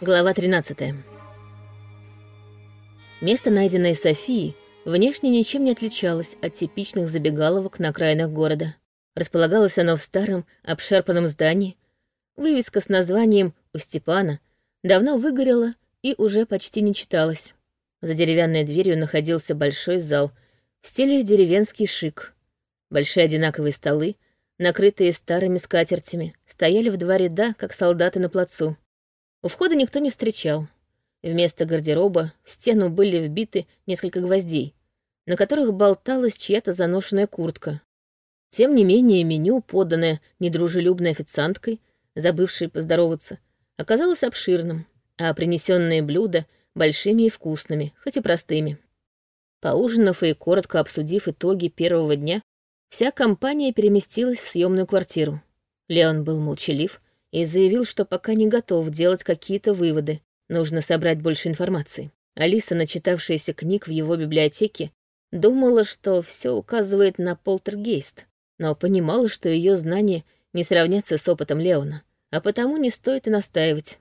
Глава 13. Место, найденное Софией, внешне ничем не отличалось от типичных забегаловок на окраинах города. Располагалось оно в старом, обшарпанном здании. Вывеска с названием «У Степана» давно выгорела и уже почти не читалась. За деревянной дверью находился большой зал в стиле деревенский шик. Большие одинаковые столы, накрытые старыми скатертями, стояли в два ряда, как солдаты на плацу. У входа никто не встречал. Вместо гардероба в стену были вбиты несколько гвоздей, на которых болталась чья-то заношенная куртка. Тем не менее, меню, поданное недружелюбной официанткой, забывшей поздороваться, оказалось обширным, а принесенные блюда — большими и вкусными, хоть и простыми. Поужинав и коротко обсудив итоги первого дня, вся компания переместилась в съемную квартиру. Леон был молчалив, и заявил, что пока не готов делать какие-то выводы, нужно собрать больше информации. Алиса, начитавшаяся книг в его библиотеке, думала, что все указывает на полтергейст, но понимала, что ее знания не сравнятся с опытом Леона, а потому не стоит и настаивать.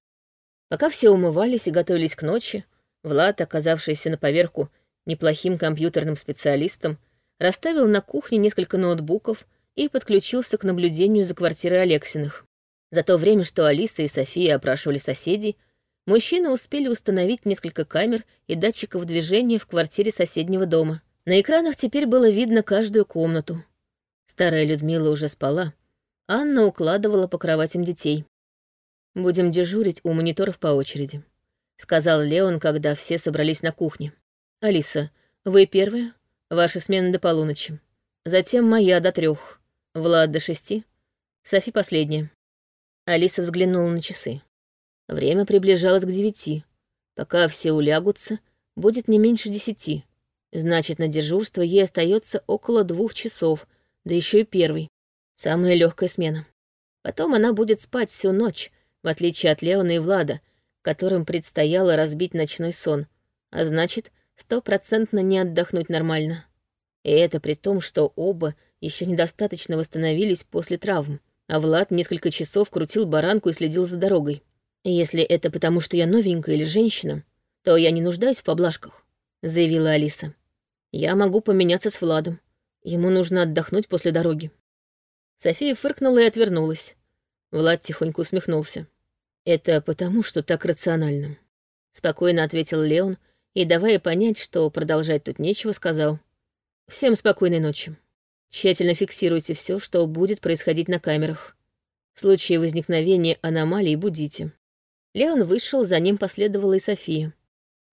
Пока все умывались и готовились к ночи, Влад, оказавшийся на поверку неплохим компьютерным специалистом, расставил на кухне несколько ноутбуков и подключился к наблюдению за квартирой Алексиных. За то время, что Алиса и София опрашивали соседей, мужчины успели установить несколько камер и датчиков движения в квартире соседнего дома. На экранах теперь было видно каждую комнату. Старая Людмила уже спала. Анна укладывала по кроватям детей. «Будем дежурить у мониторов по очереди», — сказал Леон, когда все собрались на кухне. «Алиса, вы первая, ваша смена до полуночи. Затем моя до трех, Влад до шести, Софи последняя. Алиса взглянула на часы. Время приближалось к девяти. Пока все улягутся, будет не меньше десяти. Значит, на дежурство ей остается около двух часов, да еще и первый. Самая легкая смена. Потом она будет спать всю ночь, в отличие от Леона и Влада, которым предстояло разбить ночной сон, а значит, стопроцентно не отдохнуть нормально. И это при том, что оба еще недостаточно восстановились после травм а Влад несколько часов крутил баранку и следил за дорогой. Если это потому, что я новенькая или женщина, то я не нуждаюсь в поблажках», — заявила Алиса. «Я могу поменяться с Владом. Ему нужно отдохнуть после дороги». София фыркнула и отвернулась. Влад тихонько усмехнулся. «Это потому, что так рационально», — спокойно ответил Леон, и, давая понять, что продолжать тут нечего, сказал. «Всем спокойной ночи». Тщательно фиксируйте все, что будет происходить на камерах. В случае возникновения аномалий будите. Леон вышел, за ним последовала и София.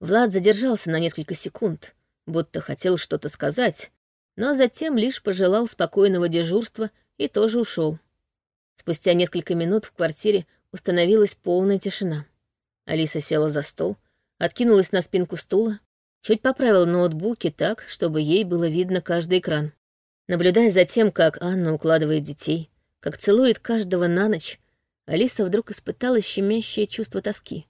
Влад задержался на несколько секунд, будто хотел что-то сказать, но затем лишь пожелал спокойного дежурства и тоже ушел. Спустя несколько минут в квартире установилась полная тишина. Алиса села за стол, откинулась на спинку стула, чуть поправила ноутбуки так, чтобы ей было видно каждый экран. Наблюдая за тем, как Анна укладывает детей, как целует каждого на ночь, Алиса вдруг испытала щемящее чувство тоски.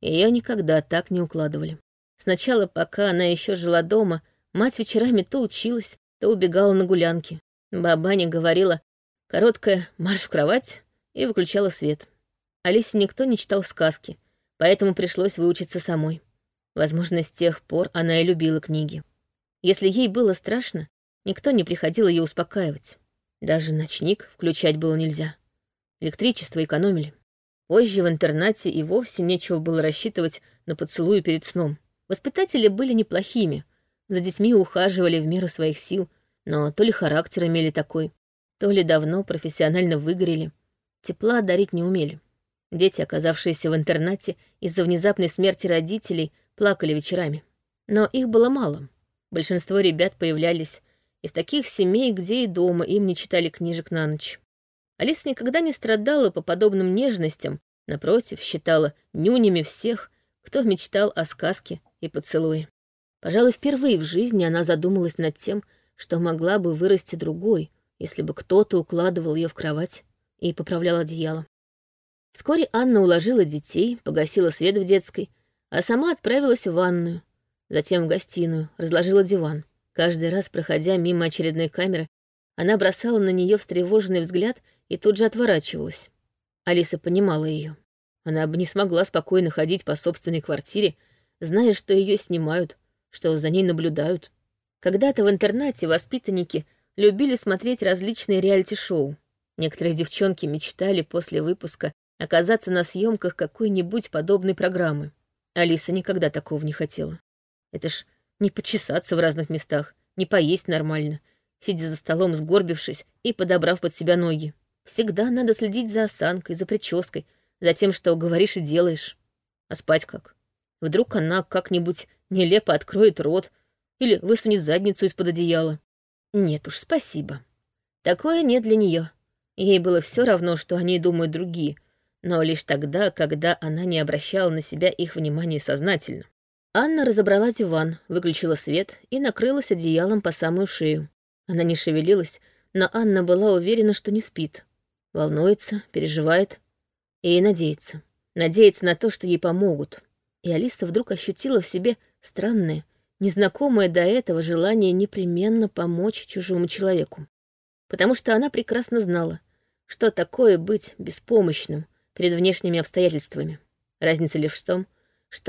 Ее никогда так не укладывали. Сначала, пока она еще жила дома, мать вечерами то училась, то убегала на гулянки. Бабаня говорила короткая «марш в кровать» и выключала свет. Алисе никто не читал сказки, поэтому пришлось выучиться самой. Возможно, с тех пор она и любила книги. Если ей было страшно, Никто не приходил ее успокаивать. Даже ночник включать было нельзя. Электричество экономили. Позже в интернате и вовсе нечего было рассчитывать на поцелуи перед сном. Воспитатели были неплохими, за детьми ухаживали в меру своих сил, но то ли характер имели такой, то ли давно профессионально выгорели. Тепла дарить не умели. Дети, оказавшиеся в интернате из-за внезапной смерти родителей, плакали вечерами. Но их было мало. Большинство ребят появлялись из таких семей, где и дома им не читали книжек на ночь. Алиса никогда не страдала по подобным нежностям, напротив, считала нюнями всех, кто мечтал о сказке и поцелуе. Пожалуй, впервые в жизни она задумалась над тем, что могла бы вырасти другой, если бы кто-то укладывал ее в кровать и поправлял одеяло. Вскоре Анна уложила детей, погасила свет в детской, а сама отправилась в ванную, затем в гостиную, разложила диван. Каждый раз, проходя мимо очередной камеры, она бросала на нее встревоженный взгляд и тут же отворачивалась. Алиса понимала ее. Она бы не смогла спокойно ходить по собственной квартире, зная, что ее снимают, что за ней наблюдают. Когда-то в интернате воспитанники любили смотреть различные реалити-шоу. Некоторые девчонки мечтали после выпуска оказаться на съемках какой-нибудь подобной программы. Алиса никогда такого не хотела. Это ж не почесаться в разных местах, не поесть нормально, сидя за столом, сгорбившись и подобрав под себя ноги. Всегда надо следить за осанкой, за прической, за тем, что говоришь и делаешь. А спать как? Вдруг она как-нибудь нелепо откроет рот или высунет задницу из-под одеяла. Нет уж, спасибо. Такое не для нее. Ей было все равно, что о ней думают другие, но лишь тогда, когда она не обращала на себя их внимание сознательно. Анна разобрала диван, выключила свет и накрылась одеялом по самую шею. Она не шевелилась, но Анна была уверена, что не спит. Волнуется, переживает и надеется. Надеется на то, что ей помогут. И Алиса вдруг ощутила в себе странное, незнакомое до этого желание непременно помочь чужому человеку. Потому что она прекрасно знала, что такое быть беспомощным перед внешними обстоятельствами. Разница лишь в том, что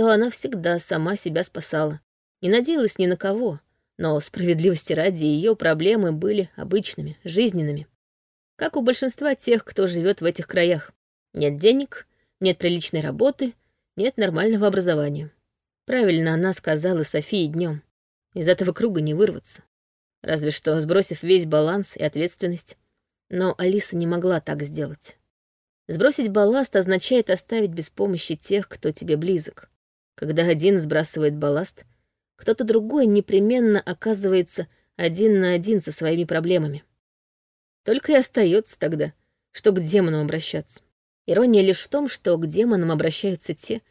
она всегда сама себя спасала. Не надеялась ни на кого, но справедливости ради ее проблемы были обычными, жизненными. Как у большинства тех, кто живет в этих краях. Нет денег, нет приличной работы, нет нормального образования. Правильно она сказала Софии днем. Из этого круга не вырваться. Разве что сбросив весь баланс и ответственность. Но Алиса не могла так сделать. Сбросить балласт означает оставить без помощи тех, кто тебе близок. Когда один сбрасывает балласт, кто-то другой непременно оказывается один на один со своими проблемами. Только и остается тогда, что к демонам обращаться. Ирония лишь в том, что к демонам обращаются те,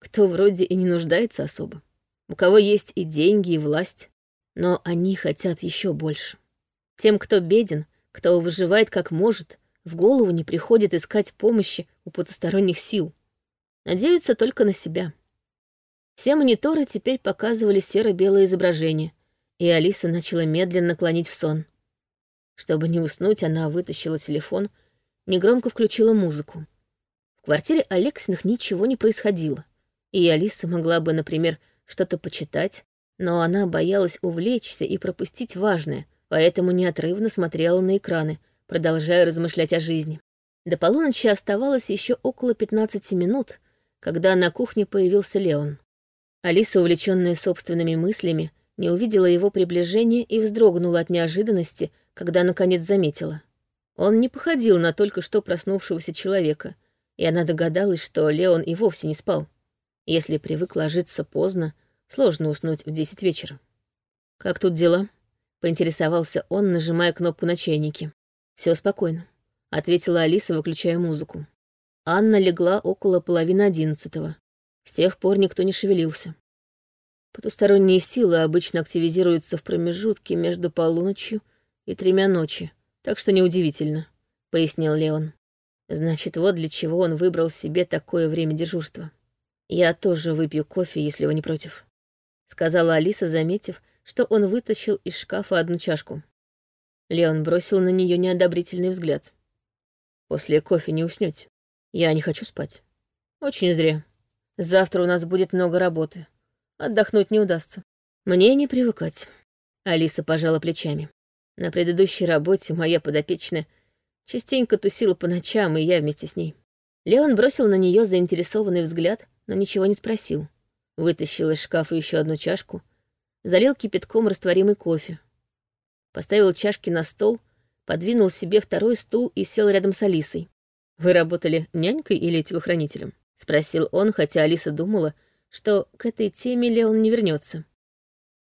кто вроде и не нуждается особо, у кого есть и деньги, и власть, но они хотят еще больше. Тем, кто беден, кто выживает как может, в голову не приходит искать помощи у потусторонних сил. Надеются только на себя. Все мониторы теперь показывали серо-белое изображение, и Алиса начала медленно клонить в сон. Чтобы не уснуть, она вытащила телефон, негромко включила музыку. В квартире Алексиных ничего не происходило, и Алиса могла бы, например, что-то почитать, но она боялась увлечься и пропустить важное, поэтому неотрывно смотрела на экраны, продолжая размышлять о жизни. До полуночи оставалось еще около 15 минут, когда на кухне появился Леон. Алиса, увлеченная собственными мыслями, не увидела его приближения и вздрогнула от неожиданности, когда наконец заметила. Он не походил на только что проснувшегося человека, и она догадалась, что Леон и вовсе не спал. Если привык ложиться поздно, сложно уснуть в десять вечера. «Как тут дела?» — поинтересовался он, нажимая кнопку на чайнике. Все спокойно», — ответила Алиса, выключая музыку. Анна легла около половины одиннадцатого. С тех пор никто не шевелился. Потусторонние силы обычно активизируются в промежутке между полуночью и тремя ночи, так что неудивительно, — пояснил Леон. Значит, вот для чего он выбрал себе такое время дежурства. Я тоже выпью кофе, если вы не против, — сказала Алиса, заметив, что он вытащил из шкафа одну чашку. Леон бросил на нее неодобрительный взгляд. После кофе не уснете. Я не хочу спать. Очень зря. Завтра у нас будет много работы. Отдохнуть не удастся. Мне не привыкать. Алиса пожала плечами. На предыдущей работе моя подопечная частенько тусила по ночам, и я вместе с ней. Леон бросил на нее заинтересованный взгляд, но ничего не спросил. Вытащил из шкафа еще одну чашку, залил кипятком растворимый кофе. Поставил чашки на стол, подвинул себе второй стул и сел рядом с Алисой. «Вы работали нянькой или телохранителем?» — спросил он, хотя Алиса думала, что к этой теме Леон не вернется.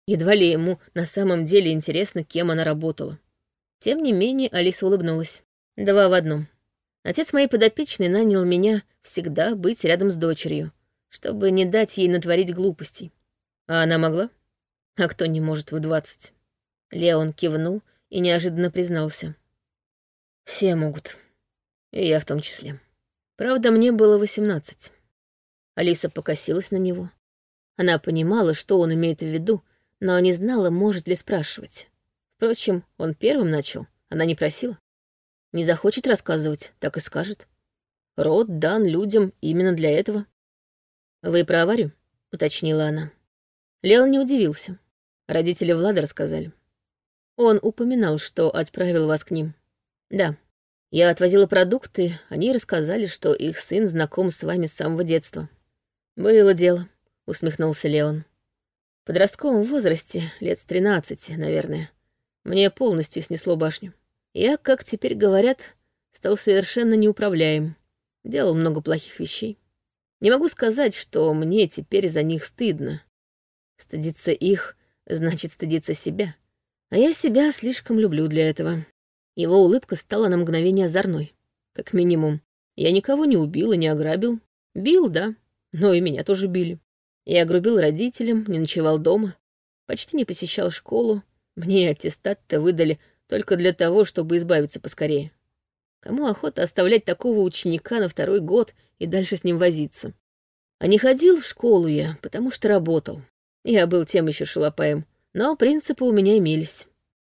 Едва ли ему на самом деле интересно, кем она работала. Тем не менее, Алиса улыбнулась. Два в одном. Отец моей подопечной нанял меня всегда быть рядом с дочерью, чтобы не дать ей натворить глупостей. А она могла? А кто не может в двадцать? Леон кивнул и неожиданно признался. Все могут. И я в том числе. Правда, мне было восемнадцать. Алиса покосилась на него. Она понимала, что он имеет в виду, но не знала, может ли спрашивать. Впрочем, он первым начал, она не просила. Не захочет рассказывать, так и скажет. Род дан людям именно для этого. «Вы про аварию?» — уточнила она. Леон не удивился. Родители Влада рассказали. Он упоминал, что отправил вас к ним. Да, я отвозила продукты, они рассказали, что их сын знаком с вами с самого детства. Было дело, усмехнулся Леон. В подростковом возрасте, лет с тринадцати, наверное, мне полностью снесло башню. Я, как теперь говорят, стал совершенно неуправляем. Делал много плохих вещей. Не могу сказать, что мне теперь за них стыдно. Стыдиться их значит стыдиться себя. А я себя слишком люблю для этого. Его улыбка стала на мгновение озорной. Как минимум, я никого не убил и не ограбил. Бил, да, но и меня тоже били. Я огрубил родителям, не ночевал дома, почти не посещал школу. Мне аттестат-то выдали только для того, чтобы избавиться поскорее. Кому охота оставлять такого ученика на второй год и дальше с ним возиться? А не ходил в школу я, потому что работал. Я был тем еще шалопаем, но принципы у меня имелись.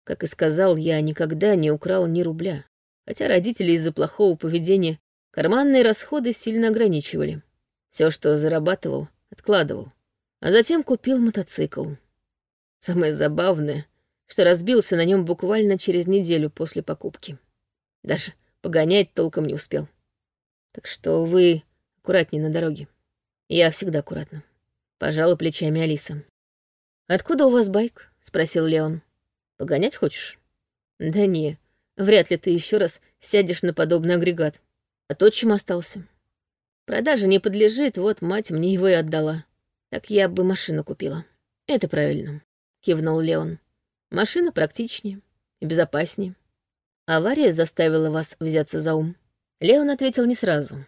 Как и сказал, я никогда не украл ни рубля, хотя родители из-за плохого поведения карманные расходы сильно ограничивали. Все, что зарабатывал, откладывал. А затем купил мотоцикл. Самое забавное, что разбился на нем буквально через неделю после покупки. Даже погонять толком не успел. Так что вы аккуратнее на дороге. Я всегда аккуратно. Пожала плечами Алиса. «Откуда у вас байк?» — спросил Леон. «Погонять хочешь?» «Да не, вряд ли ты еще раз сядешь на подобный агрегат. А тот, чем остался?» «Продаже не подлежит, вот мать мне его и отдала. Так я бы машину купила». «Это правильно», — кивнул Леон. «Машина практичнее и безопаснее. Авария заставила вас взяться за ум?» Леон ответил не сразу.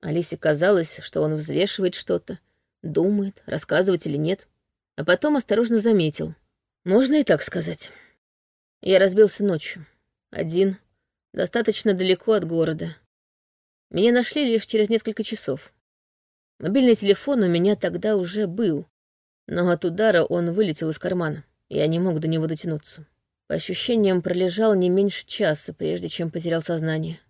Алисе казалось, что он взвешивает что-то, думает, рассказывать или нет, а потом осторожно заметил. Можно и так сказать. Я разбился ночью. Один, достаточно далеко от города. Меня нашли лишь через несколько часов. Мобильный телефон у меня тогда уже был, но от удара он вылетел из кармана. Я не мог до него дотянуться. По ощущениям, пролежал не меньше часа, прежде чем потерял сознание.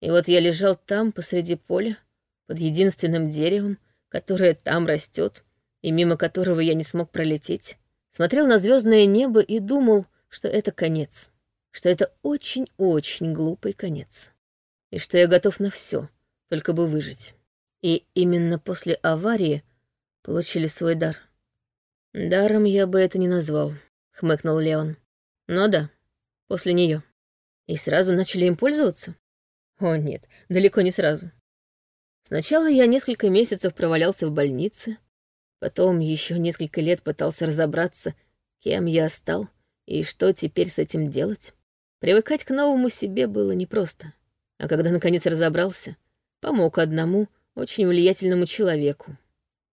И вот я лежал там, посреди поля, под единственным деревом, которое там растет, и мимо которого я не смог пролететь, смотрел на звездное небо и думал, что это конец, что это очень-очень глупый конец, и что я готов на все, только бы выжить. И именно после аварии получили свой дар. Даром я бы это не назвал, хмыкнул Леон. Ну да, после нее. И сразу начали им пользоваться? О, нет, далеко не сразу. Сначала я несколько месяцев провалялся в больнице, потом еще несколько лет пытался разобраться, кем я стал и что теперь с этим делать. Привыкать к новому себе было непросто. А когда наконец разобрался, помог одному очень влиятельному человеку.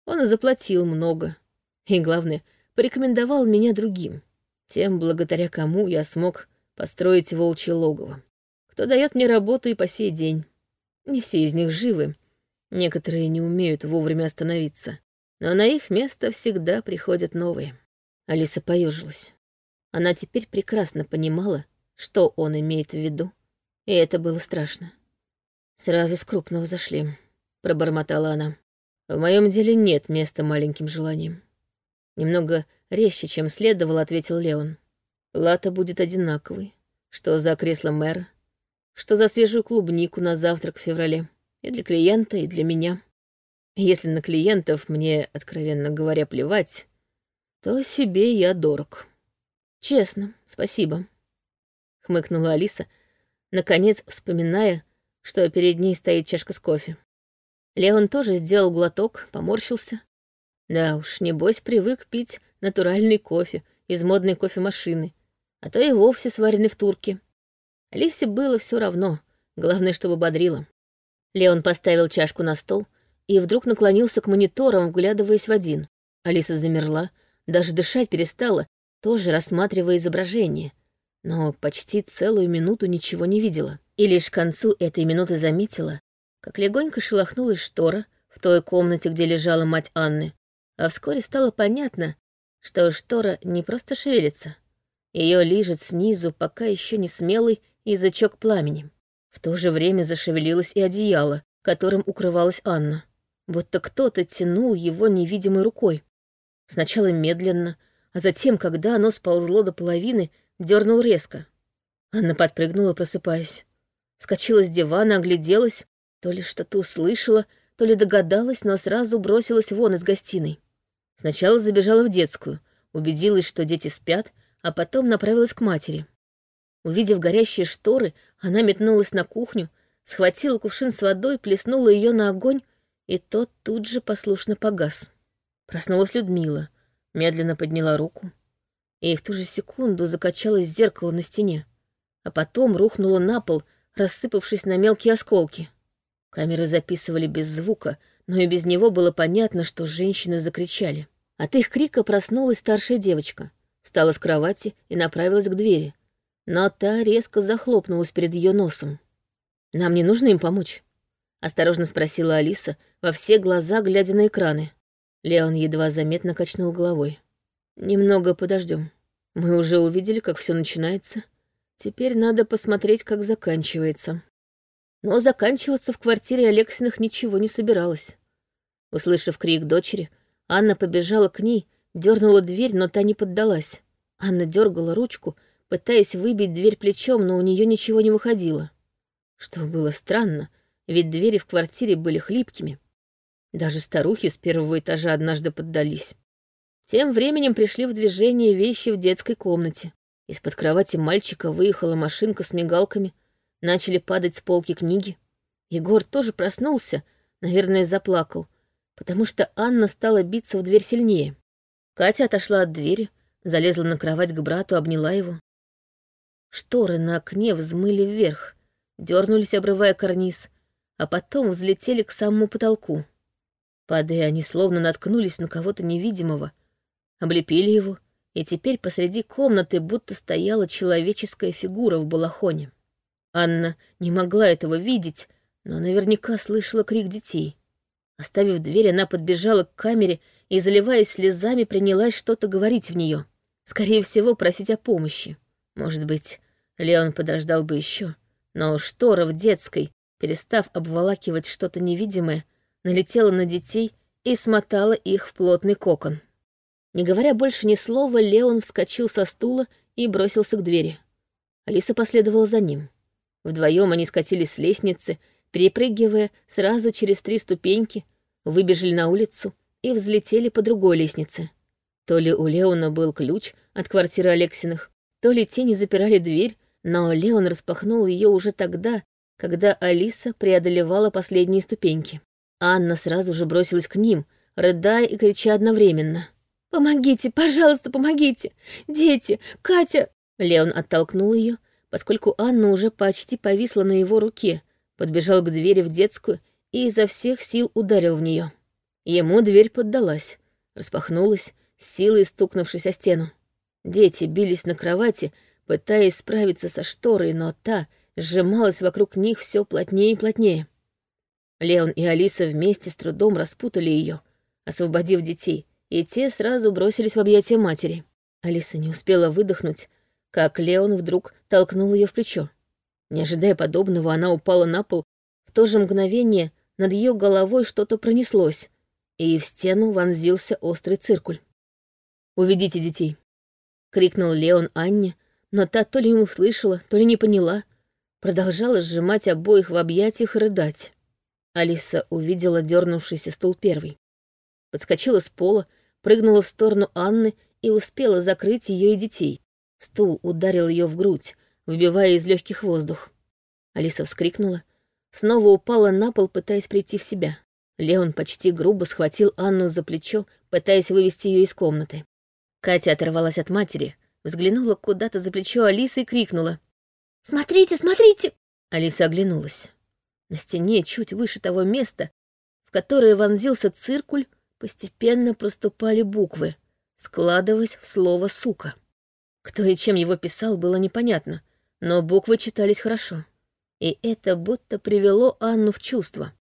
Он и заплатил много. И, главное, порекомендовал меня другим тем, благодаря кому я смог построить волчье логово. Кто дает мне работу и по сей день. Не все из них живы, некоторые не умеют вовремя остановиться, но на их место всегда приходят новые. Алиса поежилась. Она теперь прекрасно понимала, что он имеет в виду, и это было страшно. «Сразу с крупного зашли», — пробормотала она. «В моем деле нет места маленьким желаниям». Немного резче, чем следовало, ответил Леон. Плата будет одинаковой. Что за кресло мэра, что за свежую клубнику на завтрак в феврале. И для клиента, и для меня. Если на клиентов мне, откровенно говоря, плевать, то себе я дорог. Честно, спасибо. Хмыкнула Алиса, наконец вспоминая, что перед ней стоит чашка с кофе. Леон тоже сделал глоток, поморщился. Да уж, небось, привык пить натуральный кофе из модной кофемашины, а то и вовсе сваренный в турке. Алисе было все равно, главное, чтобы бодрило. Леон поставил чашку на стол и вдруг наклонился к мониторам, вглядываясь в один. Алиса замерла, даже дышать перестала, тоже рассматривая изображение, но почти целую минуту ничего не видела. И лишь к концу этой минуты заметила, как легонько шелохнулась штора в той комнате, где лежала мать Анны. А вскоре стало понятно, что штора не просто шевелится. Ее лижет снизу пока еще не смелый язычок пламени. В то же время зашевелилось и одеяло, которым укрывалась Анна. Будто кто-то тянул его невидимой рукой. Сначала медленно, а затем, когда оно сползло до половины, дернул резко. Анна подпрыгнула, просыпаясь. Скочила с дивана, огляделась, то ли что-то услышала, то ли догадалась, но сразу бросилась вон из гостиной. Сначала забежала в детскую, убедилась, что дети спят, а потом направилась к матери. Увидев горящие шторы, она метнулась на кухню, схватила кувшин с водой, плеснула ее на огонь, и тот тут же послушно погас. Проснулась Людмила, медленно подняла руку, и в ту же секунду закачалось зеркало на стене, а потом рухнуло на пол, рассыпавшись на мелкие осколки. Камеры записывали без звука, но и без него было понятно, что женщины закричали. От их крика проснулась старшая девочка, встала с кровати и направилась к двери, но та резко захлопнулась перед ее носом. «Нам не нужно им помочь?» — осторожно спросила Алиса, во все глаза глядя на экраны. Леон едва заметно качнул головой. «Немного подождем. Мы уже увидели, как все начинается. Теперь надо посмотреть, как заканчивается». Но заканчиваться в квартире Алексиных ничего не собиралось. Услышав крик дочери, Анна побежала к ней, дернула дверь, но та не поддалась. Анна дергала ручку, пытаясь выбить дверь плечом, но у нее ничего не выходило. Что было странно, ведь двери в квартире были хлипкими. Даже старухи с первого этажа однажды поддались. Тем временем пришли в движение вещи в детской комнате. Из-под кровати мальчика выехала машинка с мигалками, начали падать с полки книги. Егор тоже проснулся, наверное, заплакал, потому что Анна стала биться в дверь сильнее. Катя отошла от двери, залезла на кровать к брату, обняла его. Шторы на окне взмыли вверх, дернулись, обрывая карниз, а потом взлетели к самому потолку. Падая, они словно наткнулись на кого-то невидимого, облепили его, и теперь посреди комнаты будто стояла человеческая фигура в балахоне. Анна не могла этого видеть, но наверняка слышала крик детей. Оставив дверь, она подбежала к камере и, заливаясь слезами, принялась что-то говорить в нее. Скорее всего, просить о помощи. Может быть, Леон подождал бы еще, но штора в детской, перестав обволакивать что-то невидимое, налетела на детей и смотала их в плотный кокон. Не говоря больше ни слова, Леон вскочил со стула и бросился к двери. Алиса последовала за ним. Вдвоем они скатились с лестницы, перепрыгивая сразу через три ступеньки, выбежали на улицу и взлетели по другой лестнице. То ли у Леона был ключ от квартиры Алексиных, то ли те не запирали дверь, но Леон распахнул ее уже тогда, когда Алиса преодолевала последние ступеньки. Анна сразу же бросилась к ним, рыдая и крича одновременно. «Помогите, пожалуйста, помогите! Дети! Катя!» Леон оттолкнул ее, поскольку Анна уже почти повисла на его руке, подбежал к двери в детскую и изо всех сил ударил в нее. Ему дверь поддалась, распахнулась, силой стукнувшись о стену. Дети бились на кровати, пытаясь справиться со шторой, но та сжималась вокруг них все плотнее и плотнее. Леон и Алиса вместе с трудом распутали ее, освободив детей, и те сразу бросились в объятия матери. Алиса не успела выдохнуть, как Леон вдруг толкнул ее в плечо. Не ожидая подобного, она упала на пол. В то же мгновение над ее головой что-то пронеслось, и в стену вонзился острый циркуль. «Уведите детей!» — крикнул Леон Анне, но та то ли не услышала, то ли не поняла. Продолжала сжимать обоих в объятиях и рыдать. Алиса увидела дернувшийся стул первый. Подскочила с пола, прыгнула в сторону Анны и успела закрыть ее и детей. Стул ударил ее в грудь, выбивая из легких воздух. Алиса вскрикнула, снова упала на пол, пытаясь прийти в себя. Леон почти грубо схватил Анну за плечо, пытаясь вывести ее из комнаты. Катя оторвалась от матери, взглянула куда-то за плечо Алисы и крикнула. «Смотрите, смотрите!» Алиса оглянулась. На стене, чуть выше того места, в которое вонзился циркуль, постепенно проступали буквы, складываясь в слово «сука». Кто и чем его писал, было непонятно, но буквы читались хорошо. И это будто привело Анну в чувство.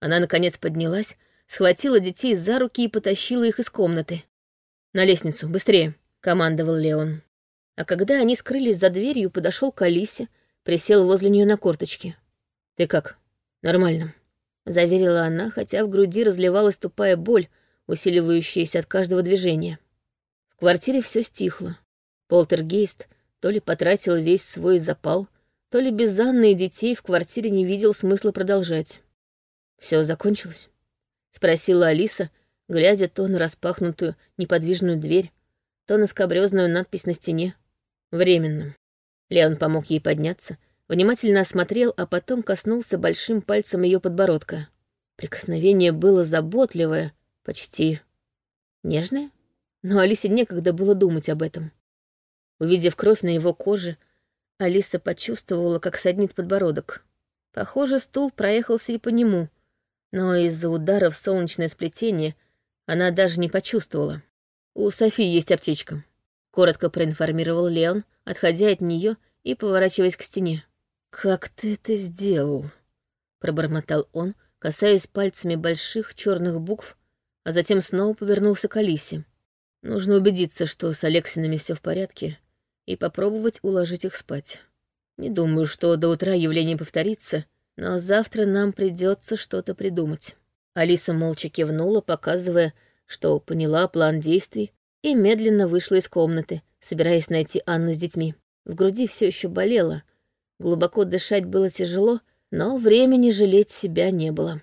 Она, наконец, поднялась, схватила детей за руки и потащила их из комнаты. «На лестницу, быстрее!» — командовал Леон. А когда они скрылись за дверью, подошел к Алисе, присел возле нее на корточки. «Ты как? Нормально?» заверила она, хотя в груди разливалась тупая боль, усиливающаяся от каждого движения. В квартире все стихло. Полтергейст то ли потратил весь свой запал, то ли без Анны и детей в квартире не видел смысла продолжать. Все закончилось? Спросила Алиса, глядя то на распахнутую неподвижную дверь, то на скобрёзную надпись на стене. Временно. Леон помог ей подняться, внимательно осмотрел, а потом коснулся большим пальцем ее подбородка. Прикосновение было заботливое, почти нежное, но Алисе некогда было думать об этом. Увидев кровь на его коже, Алиса почувствовала, как саднит подбородок. Похоже, стул проехался и по нему, но из-за удара в солнечное сплетение она даже не почувствовала. «У Софии есть аптечка», — коротко проинформировал Леон, отходя от нее и поворачиваясь к стене. «Как ты это сделал?» — пробормотал он, касаясь пальцами больших черных букв, а затем снова повернулся к Алисе. «Нужно убедиться, что с Алексинами все в порядке, и попробовать уложить их спать. Не думаю, что до утра явление повторится, но завтра нам придется что-то придумать». Алиса молча кивнула, показывая, что поняла план действий, и медленно вышла из комнаты, собираясь найти Анну с детьми. В груди все еще болело, глубоко дышать было тяжело, но времени жалеть себя не было.